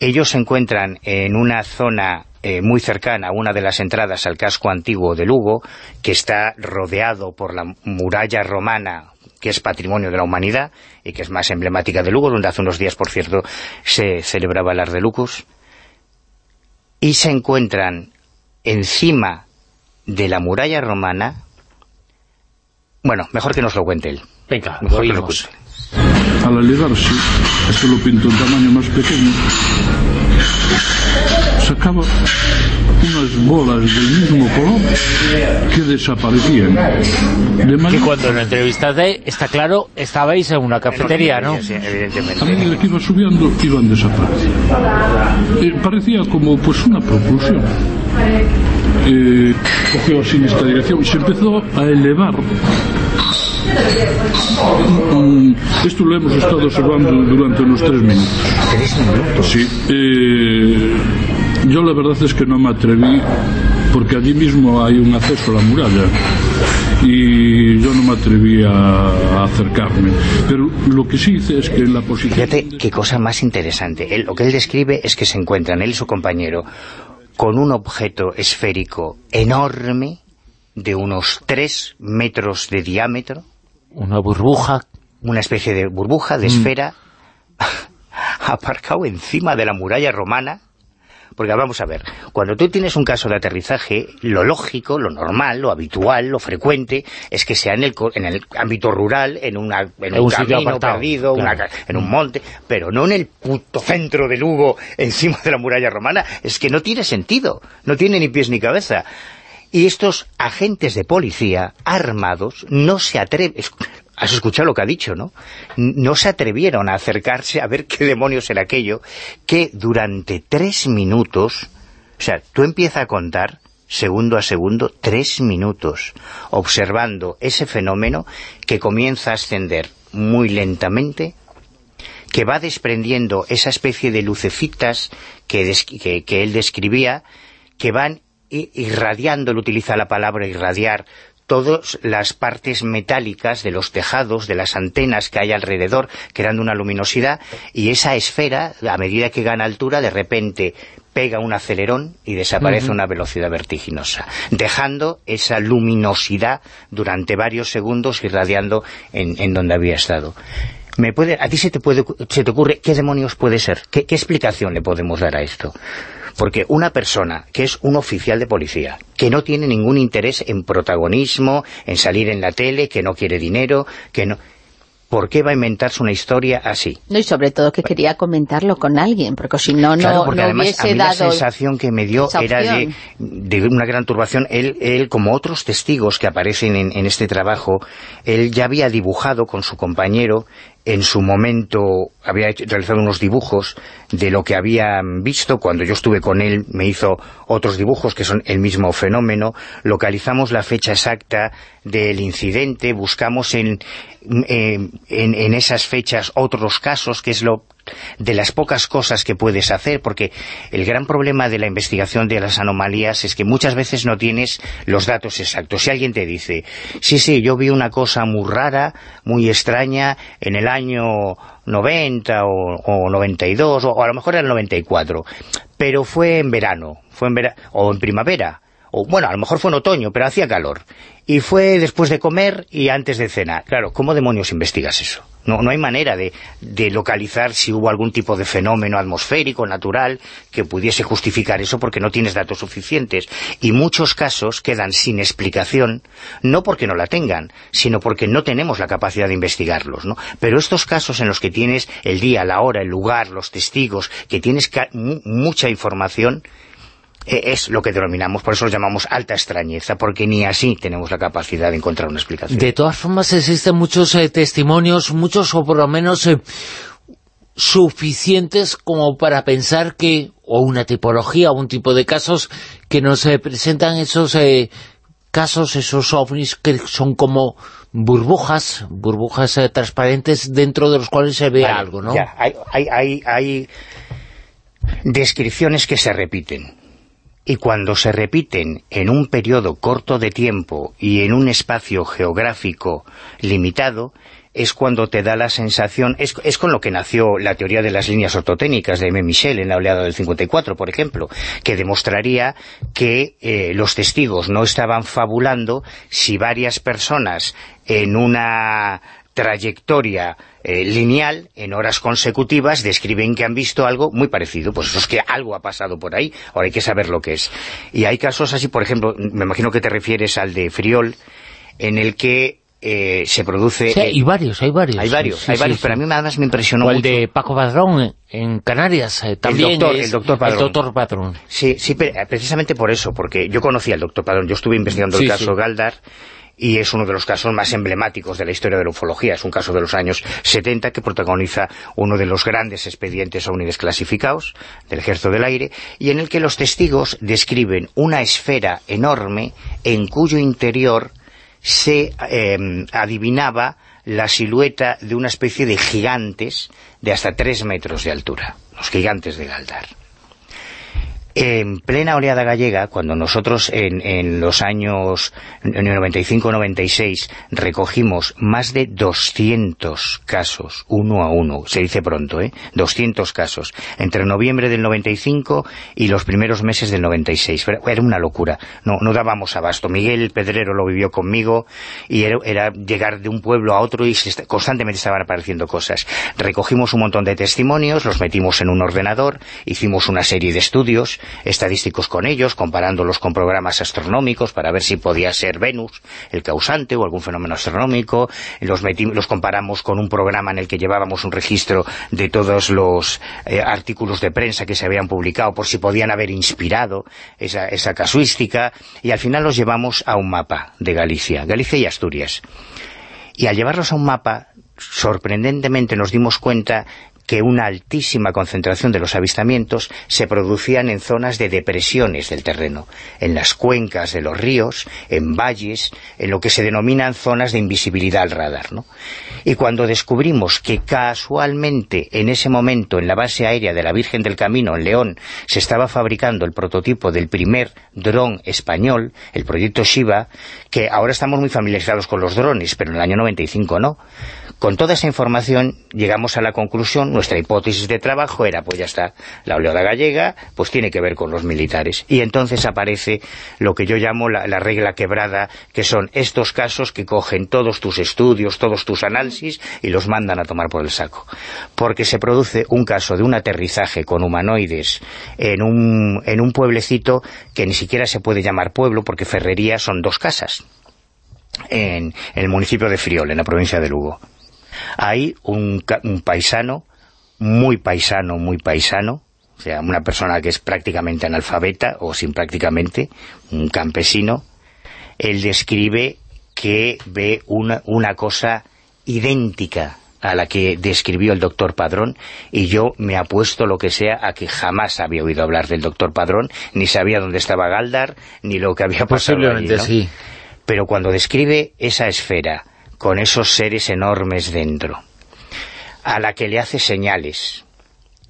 Ellos se encuentran en una zona eh, muy cercana a una de las entradas al casco antiguo de Lugo, que está rodeado por la muralla romana, que es patrimonio de la humanidad, y que es más emblemática de Lugo, donde hace unos días, por cierto, se celebraba el de Lucus, y se encuentran encima de la muralla romana, bueno, mejor que nos lo cuente él. Venga, mejor que lo cuente. Al alegarse, esto lo pinto en tamaño más pequeño, sacaba unas bolas del mismo color que desaparecían. De y cuando lo entrevistaste, está claro, estabais en una cafetería, ¿no? Sí, evidentemente. A medida que iba subiendo, iban desapareciendo. Eh, parecía como pues una propulsión. Eh, cogió así esta dirección y se empezó a elevar esto lo hemos estado observando durante unos tres minutos. ¿Tres minutos? Sí. Eh, yo la verdad es que no me atreví, porque allí mismo hay un acceso a la muralla y yo no me atreví a, acercarme. Pero lo que sí hice es que en la posición... Fíjate qué cosa más interesante. Él, lo que él describe es que se encuentran él y su compañero con un objeto esférico enorme de unos tres metros de diámetro una burbuja. Una especie de burbuja, de mm. esfera, <laughs> aparcado encima de la muralla romana, porque vamos a ver, cuando tú tienes un caso de aterrizaje, lo lógico, lo normal, lo habitual, lo frecuente, es que sea en el, en el ámbito rural, en, una, en un, camino perdido, en un monte, pero no en el puto centro de Lugo, <laughs> encima de la muralla romana. Es que no tiene sentido, no tiene ni pies ni cabeza. Y estos agentes de policía armados no se atreven... Has escuchado lo que ha dicho, ¿no? No se atrevieron a acercarse a ver <laughs> qué demonios era aquello, que durante tres minutos... O sea, tú empiezas a contar segundo a segundo, tres minutos, observando ese fenómeno que comienza a ascender muy lentamente, que va desprendiendo esa especie de lucecitas que, que él describía, que van irradiando, él utiliza la palabra irradiar, todas las partes metálicas de los tejados, de las antenas que hay alrededor, creando una luminosidad, y esa esfera, a medida que gana altura, de repente pega un acelerón y desaparece a una velocidad vertiginosa, dejando esa luminosidad durante varios segundos irradiando en, donde había estado. ¿Me puede, ¿A ti se te, puede, se te ocurre qué demonios puede ser? ¿Qué explicación le podemos dar a esto? Porque una persona que es un oficial de policía, que no tiene ningún interés en protagonismo, en salir en la tele, que no quiere dinero, que no... ¿Por qué va a inventarse una historia así? No, y sobre todo que quería comentarlo con alguien, porque si no, no, claro, porque además a mí la sensación que me dio era de, una gran turbación. Él, él, como otros testigos que aparecen en, en este trabajo, él ya había dibujado con su compañero en su momento había realizado unos dibujos de lo que habían visto, cuando yo estuve con él me hizo otros dibujos que son el mismo fenómeno, localizamos la fecha exacta del incidente, buscamos en, en, en esas fechas otros casos, que es lo de las pocas cosas que puedes hacer, porque el gran problema de la investigación de las anomalías es que muchas veces no tienes los datos exactos. Si alguien te dice, sí, sí, yo vi una cosa muy rara, muy extraña, en el año 90 o, o 92, o, a lo mejor era el 94, pero fue en verano, fue en verano, o en primavera, o bueno, a lo mejor fue en otoño, pero hacía calor. Y fue después de comer y antes de cena. Claro, ¿cómo demonios investigas eso? No, no hay manera de, de, localizar si hubo algún tipo de fenómeno atmosférico, natural, que pudiese justificar eso porque no tienes datos suficientes. Y muchos casos quedan sin explicación, no porque no la tengan, sino porque no tenemos la capacidad de investigarlos. ¿no? Pero estos casos en los que tienes el día, la hora, el lugar, los testigos, que tienes mucha información, es lo que denominamos, por eso lo llamamos alta extrañeza, porque ni así tenemos la capacidad de encontrar una explicación. De todas formas existen muchos eh, testimonios, muchos o por lo menos eh, suficientes como para pensar que, o una tipología, o un tipo de casos que nos eh, presentan esos casos, esos ovnis que son como burbujas, burbujas transparentes dentro de los cuales se ve algo, ¿no? hay, hay, hay descripciones que se repiten y cuando se repiten en un periodo corto de tiempo y en un espacio geográfico limitado, es cuando te da la sensación, es, con lo que nació la teoría de las líneas ortotécnicas de M. Michel en la oleada del 54, por ejemplo, que demostraría que eh, los testigos no estaban fabulando si varias personas en una trayectoria eh, lineal en horas consecutivas describen que han visto algo muy parecido. Pues eso es que algo ha pasado por ahí, ahora hay que saber lo que es. Y hay casos así, por ejemplo, me imagino que te refieres al de Friol, en el que eh, se produce... Sí, hay varios, hay varios. Hay varios, hay varios, pero a mí nada más me impresionó o el de Paco Padrón en Canarias, eh, también el doctor, el doctor Padrón. El doctor Padrón. Sí, sí, precisamente por eso, porque yo conocía al doctor Padrón, yo estuve investigando el caso Galdar, y es uno de los casos más emblemáticos de la historia de la ufología. Es un caso de los años 70 que protagoniza uno de los grandes expedientes ovni desclasificados del Ejército del Aire y en el que los testigos describen una esfera enorme en cuyo interior se em, adivinaba la silueta de una especie de gigantes de hasta tres metros de altura, los gigantes de Galdar. En plena oleada gallega, cuando nosotros en, los años 95-96 recogimos más de 200 casos, uno a uno, se dice pronto, ¿eh? 200 casos, entre noviembre del 95 y los primeros meses del 96. Era una locura, no, no dábamos abasto. Miguel Pedrero lo vivió conmigo y era, llegar de un pueblo a otro y constantemente estaban apareciendo cosas. Recogimos un montón de testimonios, los metimos en un ordenador, hicimos una serie de estudios, estadísticos con ellos, comparándolos con programas astronómicos para ver si podía ser Venus el causante o algún fenómeno astronómico, los, los comparamos con un programa en el que llevábamos un registro de todos los eh, artículos de prensa que se habían publicado por si podían haber inspirado esa, esa casuística, y al final los llevamos a un mapa de Galicia, Galicia y Asturias. Y al llevarlos a un mapa, sorprendentemente nos dimos cuenta que una altísima concentración de los avistamientos se producían en zonas de depresiones del terreno, en las cuencas de los ríos, en valles, en lo que se denominan zonas de invisibilidad al radar. ¿no? Y cuando descubrimos que casualmente en ese momento en la base aérea de la Virgen del Camino, en León, se estaba fabricando el prototipo del primer dron español, el proyecto Shiva, que ahora estamos muy familiarizados con los drones, pero en el año 95 no, con toda esa información llegamos a la conclusión, nuestra hipótesis de trabajo era, pues ya está, la oleada gallega, pues tiene que ver con los militares. Y entonces aparece lo que yo llamo la, la regla quebrada, que son estos casos que cogen todos tus estudios, todos tus análisis y los mandan a tomar por el saco. Porque se produce un caso de un aterrizaje con humanoides en un, en un pueblecito que ni siquiera se puede llamar pueblo, porque Ferrería son dos casas. En, en el municipio de Friol, en la provincia de Lugo hay un, un paisano, muy paisano, muy paisano, o sea, una persona que es prácticamente analfabeta, o sin prácticamente, un campesino, él describe que ve una, una cosa idéntica a la que describió el doctor Padrón y yo me apuesto lo que sea a que jamás había oído hablar del doctor Padrón, ni sabía dónde estaba Galdar, ni lo que había pasado Posiblemente allí, ¿no? sí. Pero cuando describe esa esfera con esos seres enormes dentro, a la que le hace señales,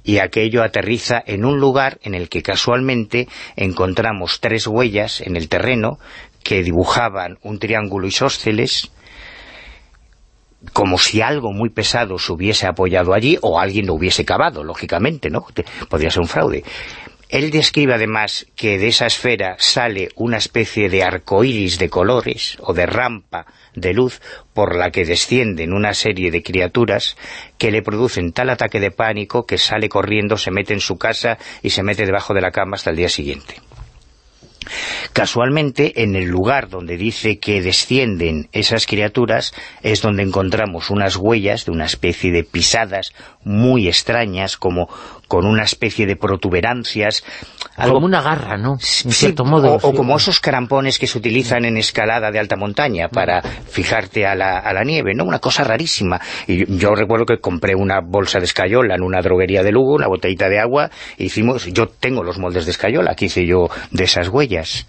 y aquello aterriza en un lugar en el que casualmente encontramos tres huellas en el terreno que dibujaban un triángulo isósceles, como si algo muy pesado se hubiese apoyado allí, o alguien lo hubiese cavado, lógicamente, ¿no? Podría ser un fraude. Él describe además que de esa esfera sale una especie de arcoíris de colores o de rampa de luz por la que descienden una serie de criaturas que le producen tal ataque de pánico que sale corriendo, se mete en su casa y se mete debajo de la cama hasta el día siguiente. Casualmente, en el lugar donde dice que descienden esas criaturas es donde encontramos unas huellas de una especie de pisadas muy extrañas, como con una especie de protuberancias. Algo, como una garra, ¿no? En sí, cierto modo. O, o, como esos crampones que se utilizan en escalada de alta montaña para fijarte a la, a la nieve, ¿no? Una cosa rarísima. Y yo, yo, recuerdo que compré una bolsa de escayola en una droguería de Lugo, una botellita de agua, e hicimos, yo tengo los moldes de escayola, que hice yo de esas huellas.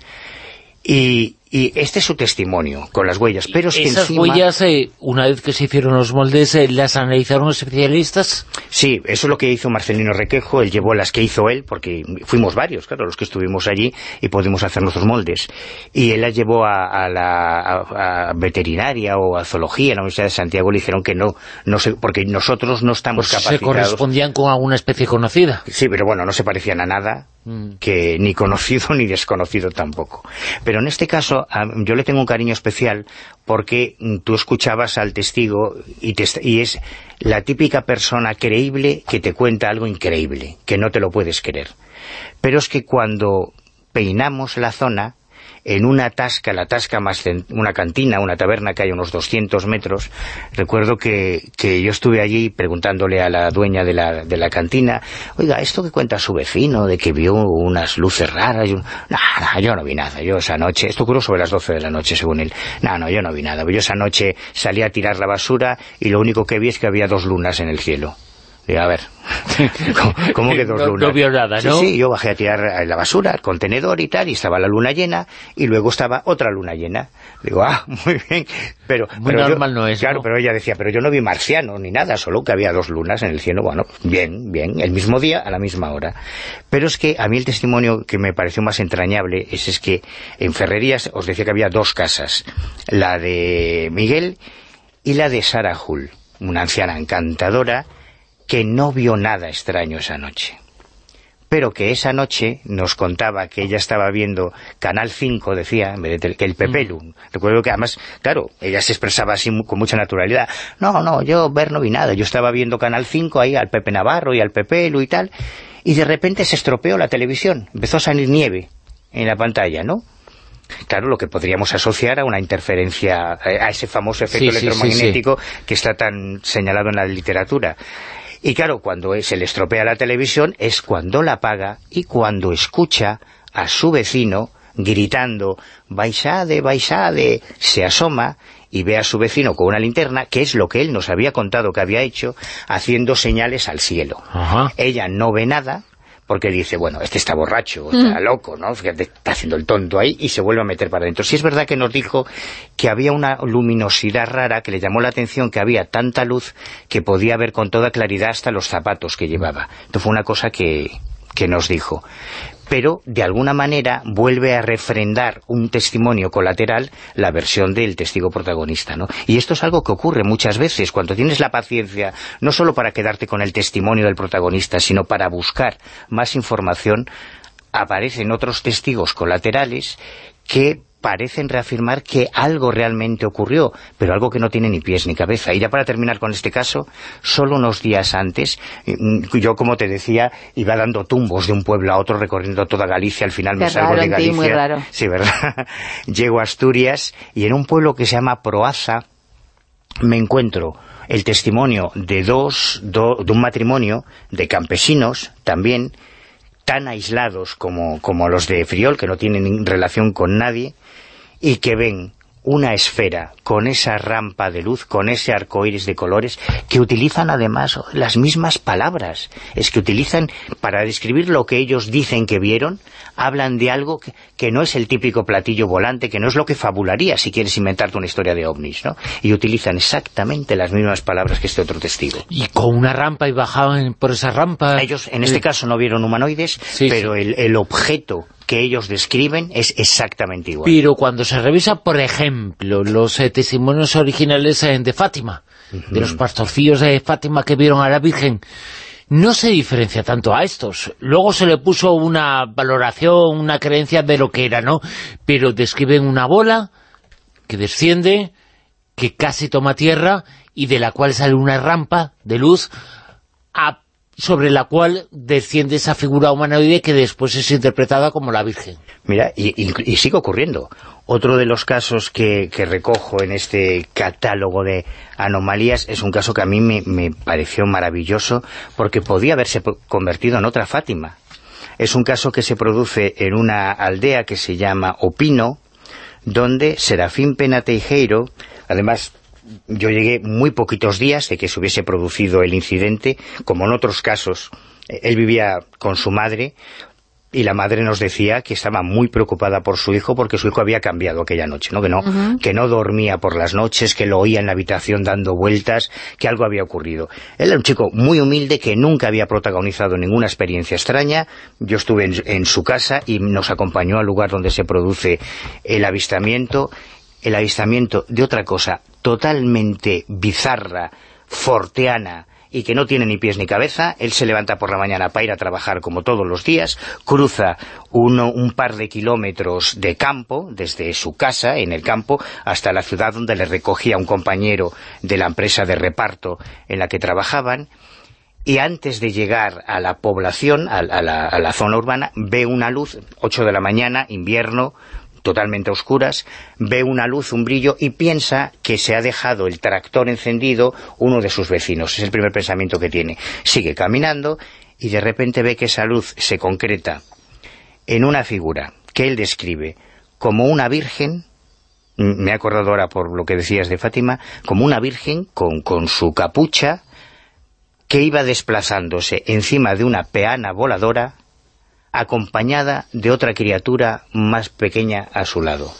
Y, y, este es su testimonio con las huellas, pero es que ¿Esas encima... huellas, eh, una vez que se hicieron los moldes, eh, las analizaron los especialistas? Sí, eso es lo que hizo Marcelino Requejo, él llevó las que hizo él, porque fuimos varios, claro, los que estuvimos allí y pudimos hacer nuestros moldes. Y él las llevó a, a la a, a veterinaria o a zoología en la Universidad de Santiago, le dijeron que no, no sé, porque nosotros no estamos pues capacitados. se correspondían con alguna especie conocida. Sí, pero bueno, no se parecían a nada, mm. que ni conocido <laughs> ni desconocido tampoco. Pero en este caso, yo le tengo un cariño especial porque tú escuchabas al testigo y, te, y, es la típica persona creíble que te cuenta algo increíble, que no te lo puedes creer. Pero es que cuando peinamos la zona, en una tasca, la tasca más una cantina, una taberna que hay unos 200 metros, recuerdo que, que yo estuve allí preguntándole a la dueña de la, de la cantina, oiga, esto que cuenta su vecino, de que vio unas luces raras, y un... no, no, yo no vi nada, yo esa noche, esto ocurrió sobre las 12 de la noche según él, no, no, yo no vi nada, yo esa noche salí a tirar la basura y lo único que vi es que había dos lunas en el cielo. Digo, a ver, <laughs> ¿cómo, cómo que dos no, lunas? No vio nada, ¿no? Sí, sí, yo bajé a tirar la basura, el contenedor y tal, y estaba la luna llena, y luego estaba otra luna llena. Digo, ah, <laughs> muy bien, pero... Muy pero normal yo, no es, Claro, ¿no? pero ella decía, pero yo no vi marciano ni nada, solo que había dos lunas en el cielo. Bueno, bien, bien, el mismo día, a la misma hora. Pero es que a mí el testimonio que me pareció más entrañable es, es que en Ferrerías os decía que había dos casas, la de Miguel y la de Sara Hull, una anciana encantadora, que no vio nada extraño esa noche. Pero que esa noche nos contaba que ella estaba viendo Canal 5, decía, en vez de que el Pepelu. Mm. Recuerdo que además, claro, ella se expresaba así con mucha naturalidad. No, no, yo ver no vi nada. Yo estaba viendo Canal 5 ahí al Pepe Navarro y al Pepelu y tal. Y de repente se estropeó la televisión. Empezó a salir nieve en la pantalla, ¿no? claro, lo que podríamos asociar a una interferencia, a ese famoso efecto Sí, electromagnético sí, sí. que está tan señalado en la literatura. Y claro, cuando se le estropea la televisión es cuando la apaga y cuando escucha a su vecino gritando «Baixade, baixade», se asoma y ve a su vecino con una linterna, que es lo que él nos había contado que había hecho, haciendo señales al cielo. Ella no ve nada, porque dice, bueno, este está borracho, está Mm. loco, ¿no? Fíjate, está haciendo el tonto ahí y se vuelve a meter para adentro. Sí es verdad que nos dijo que había una luminosidad rara que le llamó la atención, que había tanta luz que podía ver con toda claridad hasta los zapatos que llevaba. Esto fue una cosa que, que nos dijo pero de alguna manera vuelve a refrendar un testimonio colateral la versión del testigo protagonista, ¿no? Y esto es algo que ocurre muchas veces, cuando tienes la paciencia, no solo para quedarte con el testimonio del protagonista, sino para buscar más información, aparecen otros testigos colaterales que parecen reafirmar que algo realmente ocurrió, pero algo que no tiene ni pies ni cabeza. Y ya para terminar con este caso, solo unos días antes, mm, yo como te decía, iba dando tumbos de un pueblo a otro, recorriendo toda Galicia, al final me salgo raro de Galicia. muy raro. Sí, ¿verdad? <laughs> Llego a Asturias y en un pueblo que se llama Proaza me encuentro el testimonio de dos, do- de un matrimonio de campesinos también, tan aislados como, como los de Friol, que no tienen relación con nadie, y que ven una esfera con esa rampa de luz, con ese arco iris de colores, que utilizan además las mismas palabras. Es que utilizan, para describir lo que ellos dicen que vieron, hablan de algo que, que no es el típico platillo volante, que no es lo que fabularía si quieres inventarte una historia de ovnis, ¿no? Y utilizan exactamente las mismas palabras que este otro testigo. Y con una rampa y bajaban por esa rampa. Ellos en este Eh, caso no vieron humanoides, pero El, el objeto que ellos describen es exactamente igual. Pero cuando se revisa, por ejemplo, los eh, testimonios originales eh, de Fátima, de los pastorcillos de Fátima que vieron a la Virgen, no se diferencia tanto a estos. Luego se le puso una valoración, una creencia de lo que era, ¿no? Pero describen una bola que desciende, que casi toma tierra y de la cual sale una rampa de luz sobre la cual desciende esa figura humanoide que después es interpretada como la Virgen. Mira, y- y sigue ocurriendo. Otro de los casos que, que recojo en este catálogo de anomalías es un caso que a mí me, pareció maravilloso porque podía haberse convertido en otra Fátima. Es un caso que se produce en una aldea que se llama Opino, donde Serafín Pena Teijeiro, además yo llegué muy poquitos días de que se hubiese producido el incidente, como en otros casos, eh, él vivía con su madre, y la madre nos decía que estaba muy preocupada por su hijo porque su hijo había cambiado aquella noche, ¿no? Que no, que no dormía por las noches, que lo oía en la habitación dando vueltas, que algo había ocurrido. Él era un chico muy humilde que nunca había protagonizado ninguna experiencia extraña. Yo estuve en, en su casa y nos acompañó al lugar donde se produce el avistamiento, el avistamiento de otra cosa totalmente bizarra, forteana, y que no tiene ni pies ni cabeza, él se levanta por la mañana para ir a trabajar como todos los días, cruza uno, un par de kilómetros de campo, desde su casa en el campo, hasta la ciudad donde le recogía un compañero de la empresa de reparto en la que trabajaban, y antes de llegar a la población, a, la zona urbana, ve una luz, 8 de la mañana, invierno, totalmente a oscuras, ve una luz, un brillo y piensa que se ha dejado el tractor encendido uno de sus vecinos. Es el primer pensamiento que tiene. Sigue caminando y de repente ve que esa luz se concreta en una figura que él describe como una virgen, me he acordado ahora por lo que decías de Fátima, como una virgen con, con su capucha que iba desplazándose encima de una peana voladora acompañada de otra criatura más pequeña a su lado.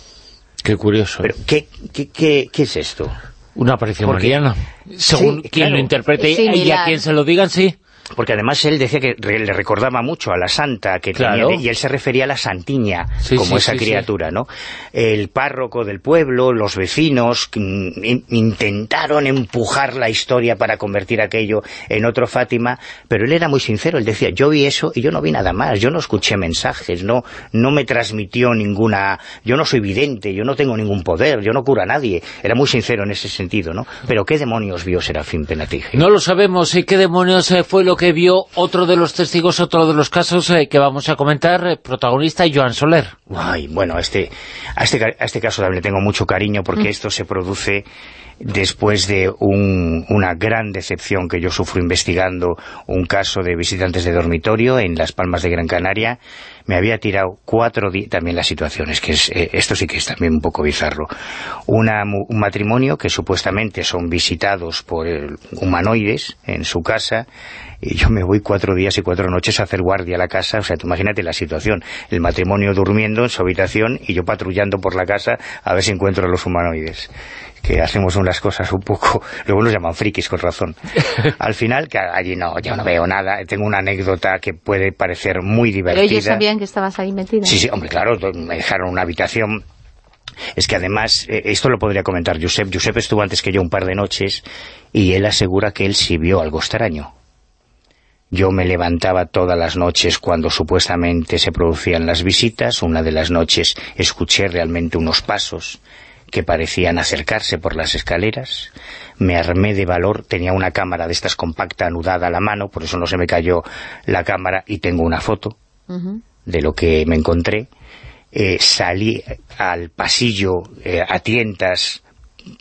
Qué curioso. Pero, ¿qué, qué, qué, qué es esto? Una aparición Porque- mariana. Según Sí, quien claro. lo interprete y a quien se lo digan, sí. Porque además él decía que re- le recordaba mucho a la santa que Claro. tenía, y él se refería a la santiña Sí, como sí, esa sí, criatura, ¿no? El párroco del pueblo, los vecinos, in- intentaron empujar la historia para convertir aquello en otro Fátima, pero él era muy sincero, él decía, yo vi eso y yo no vi nada más, yo no escuché mensajes, no, no me transmitió ninguna, yo no soy vidente, yo no tengo ningún poder, yo no curo a nadie, era muy sincero en ese sentido, ¿no? Pero ¿qué demonios vio Serafín Penatije? No lo sabemos. ¿Y qué demonios eh, fue lo que vio otro de los testigos, otro de los casos eh, que vamos a comentar? eh, protagonista Joan Soler. Ay, bueno, a este, a este, a este caso también le tengo mucho cariño porque esto se produce después de una gran decepción que yo sufro investigando un caso de visitantes de dormitorio en Las Palmas de Gran Canaria, me había tirado cuatro días, también la situación, es que eh, esto sí que es también un poco bizarro, un matrimonio que supuestamente son visitados por humanoides en su casa, y yo me voy cuatro días y cuatro noches a hacer guardia a la casa, o sea, tú imagínate la situación, el matrimonio durmiendo en su habitación y yo patrullando por la casa a ver si encuentro a los humanoides que hacemos unas cosas un poco, <laughs> luego nos llaman frikis con razón. <laughs> Al final, que allí no, yo no veo nada, tengo una anécdota que puede parecer muy divertida. ¿Pero ellos sabían que estabas ahí metido? Sí, sí, hombre, claro, me dejaron una habitación es que además, eh, esto lo podría comentar Josep, Josep estuvo antes que yo un par de noches y él asegura que él sí vio algo extraño. Yo me levantaba todas las noches cuando supuestamente se producían las visitas, una de las noches escuché realmente unos pasos, que parecían acercarse por las escaleras. Me armé de valor, tenía una cámara de estas compacta anudada a la mano, por eso no se me cayó la cámara y tengo una foto de lo que me encontré. Eh, salí al pasillo eh, a tientas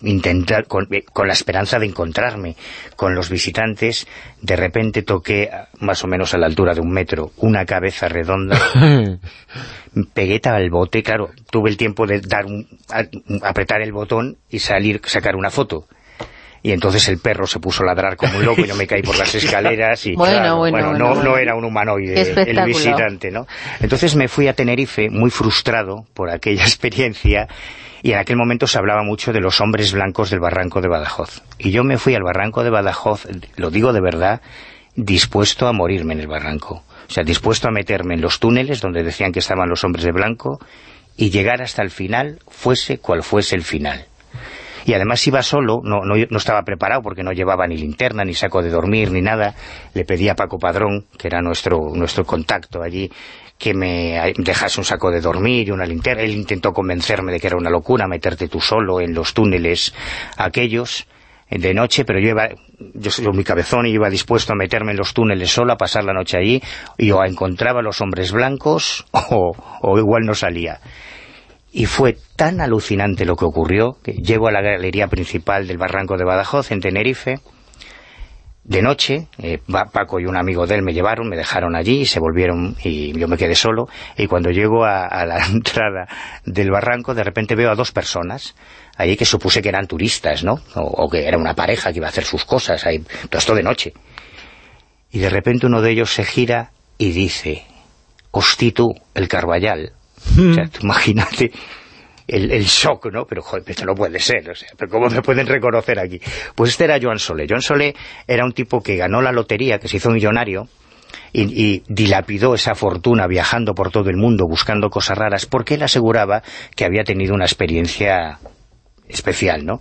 intentar eh, con, la esperanza de encontrarme con los visitantes, de repente toqué más o menos a la altura de un metro una cabeza redonda, <laughs> pegué al bote, claro, tuve el tiempo de dar apretar el botón y salir, sacar una foto y entonces el perro se puso a ladrar como un loco, yo me caí por las <laughs> escaleras y bueno, bueno, no, no, era un humanoide el visitante, ¿no? Entonces me fui a Tenerife muy frustrado por aquella <laughs> experiencia y en aquel momento se hablaba mucho de los hombres blancos del barranco de Badajoz. Y yo me fui al barranco de Badajoz, lo digo de verdad, dispuesto a morirme en el barranco. O sea, dispuesto a meterme en los túneles donde decían que estaban los hombres de blanco y llegar hasta el final, fuese cual fuese el final. Y además iba solo, no, no, no, estaba preparado porque no llevaba ni linterna, ni saco de dormir, ni nada. Le pedí a Paco Padrón, que era nuestro, nuestro contacto allí, que me dejase un saco de dormir y una linterna. Él intentó convencerme de que era una locura meterte tú solo en los túneles aquellos de noche, pero yo iba, yo soy cabezón y iba dispuesto a meterme en los túneles solo, a pasar la noche allí, y o encontraba a los hombres blancos, <laughs> o, o igual no salía. Y fue tan alucinante lo que ocurrió, que llego a la galería principal del Barranco de Badajoz, en Tenerife, de noche, eh, Paco y un amigo de él me llevaron, me dejaron allí y se volvieron y yo me quedé solo y cuando llego a, la <laughs> entrada del barranco de repente veo a dos personas allí que supuse que eran turistas, ¿no? O, que era una pareja que iba a hacer sus cosas, ahí, todo esto de noche. Y de repente uno de ellos se gira y dice, hosti tú, el Carballal. O sea, imagínate el, shock, ¿no? Pero, joder, esto no puede ser, o sea, ¿pero cómo me pueden reconocer aquí? Pues este era Joan Sole. Joan Sole era un tipo que ganó la lotería, que se hizo millonario, y, dilapidó esa fortuna viajando por todo el mundo buscando cosas raras, porque él aseguraba que había tenido una experiencia especial, ¿no?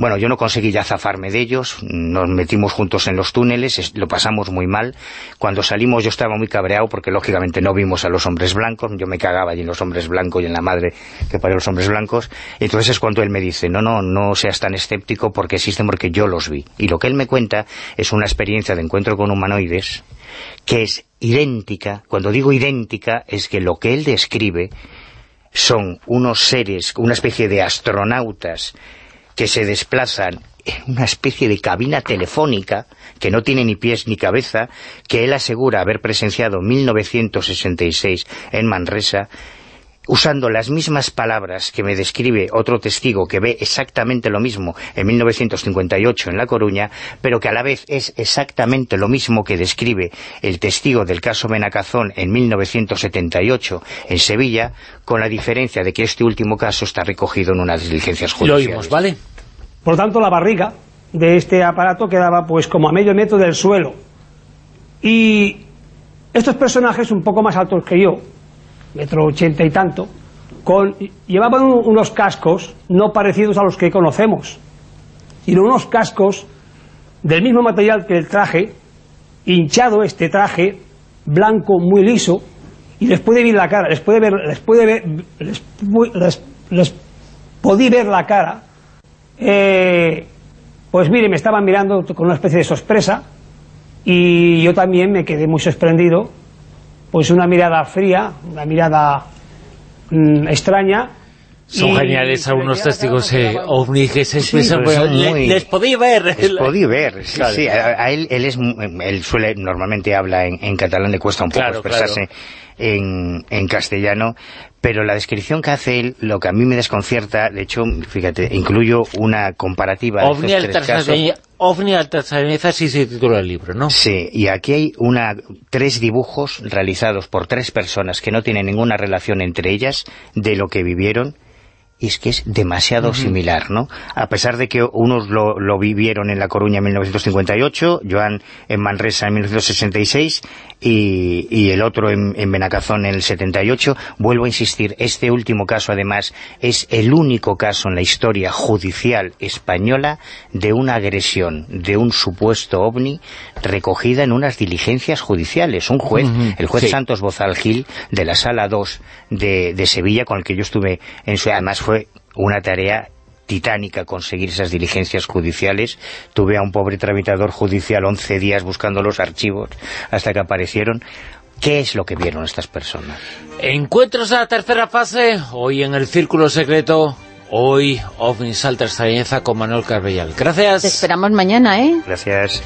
Bueno, yo no conseguí ya zafarme de ellos, nos metimos juntos en los túneles, lo pasamos muy mal. Cuando salimos yo estaba muy cabreado porque lógicamente no vimos a los hombres blancos, yo me cagaba allí en los hombres blancos y en la madre que parió los hombres blancos. Entonces es cuando él me dice, no, no, no seas tan escéptico porque existen porque yo los vi. Y lo que él me cuenta es una experiencia de encuentro con humanoides que es idéntica, cuando digo idéntica es que lo que él describe son unos seres, una especie de astronautas que se desplazan en una especie de cabina telefónica que no tiene ni pies ni cabeza, que él asegura haber presenciado en 1966 en Manresa, usando las mismas palabras que me describe otro testigo que ve exactamente lo mismo en 1958 en La Coruña, pero que a la vez es exactamente lo mismo que describe el testigo del caso Benacazón en 1978 en Sevilla, con la diferencia de que este último caso está recogido en unas diligencias judiciales. Lo oímos, ¿vale? Por tanto, la barriga de este aparato quedaba pues como a medio metro del suelo. Y estos personajes un poco más altos que yo, metro ochenta y tanto, con, llevaban unos cascos no parecidos a los que conocemos, sino unos cascos del mismo material que el traje, hinchado este traje, blanco, muy liso, y les puede ver la cara, les puede ver, les puede ver, les, les, podí ver la cara, eh, pues mire, me estaban mirando con una especie de sorpresa, y yo también me quedé muy sorprendido pues una mirada fría, una mirada mm, extraña, Son Y- geniales algunos testigos eh, ovni que se expresan. pues le- muy- les podía ver. Les podía ver, sí, Claro. sí, a, a él, él es, mu- él suele, normalmente habla en, en catalán, le cuesta un poco Claro, expresarse en, en castellano, pero la descripción que hace él, lo que a mí me desconcierta, de hecho, fíjate, incluyo una comparativa de OVNI estos tres casos. OVNI Alta sí se titula el libro, ¿no? Sí, y aquí hay una, tres dibujos realizados por tres personas que no tienen ninguna relación entre ellas de lo que vivieron y es que es demasiado similar, ¿no? A pesar de que unos lo, lo vivieron en La Coruña en 1958, Joan en Manresa en 1966 y, y el otro en, en Benacazón en el 78, vuelvo a insistir, este último caso además es el único caso en la historia judicial española de una agresión de un supuesto ovni recogida en unas diligencias judiciales. Un juez, el juez sí. Santos Bozal Gil, de la Sala 2 de, de Sevilla, con el que yo estuve en su... Además fue una tarea titánica conseguir esas diligencias judiciales. Tuve a un pobre tramitador judicial 11 días buscando los archivos hasta que aparecieron. ¿Qué es lo que vieron estas personas? Encuentros de la tercera fase, hoy en el Círculo Secreto, hoy OVNIs Alta Salineza con Manuel Carbellal. Gracias. Te esperamos mañana, ¿eh? Gracias.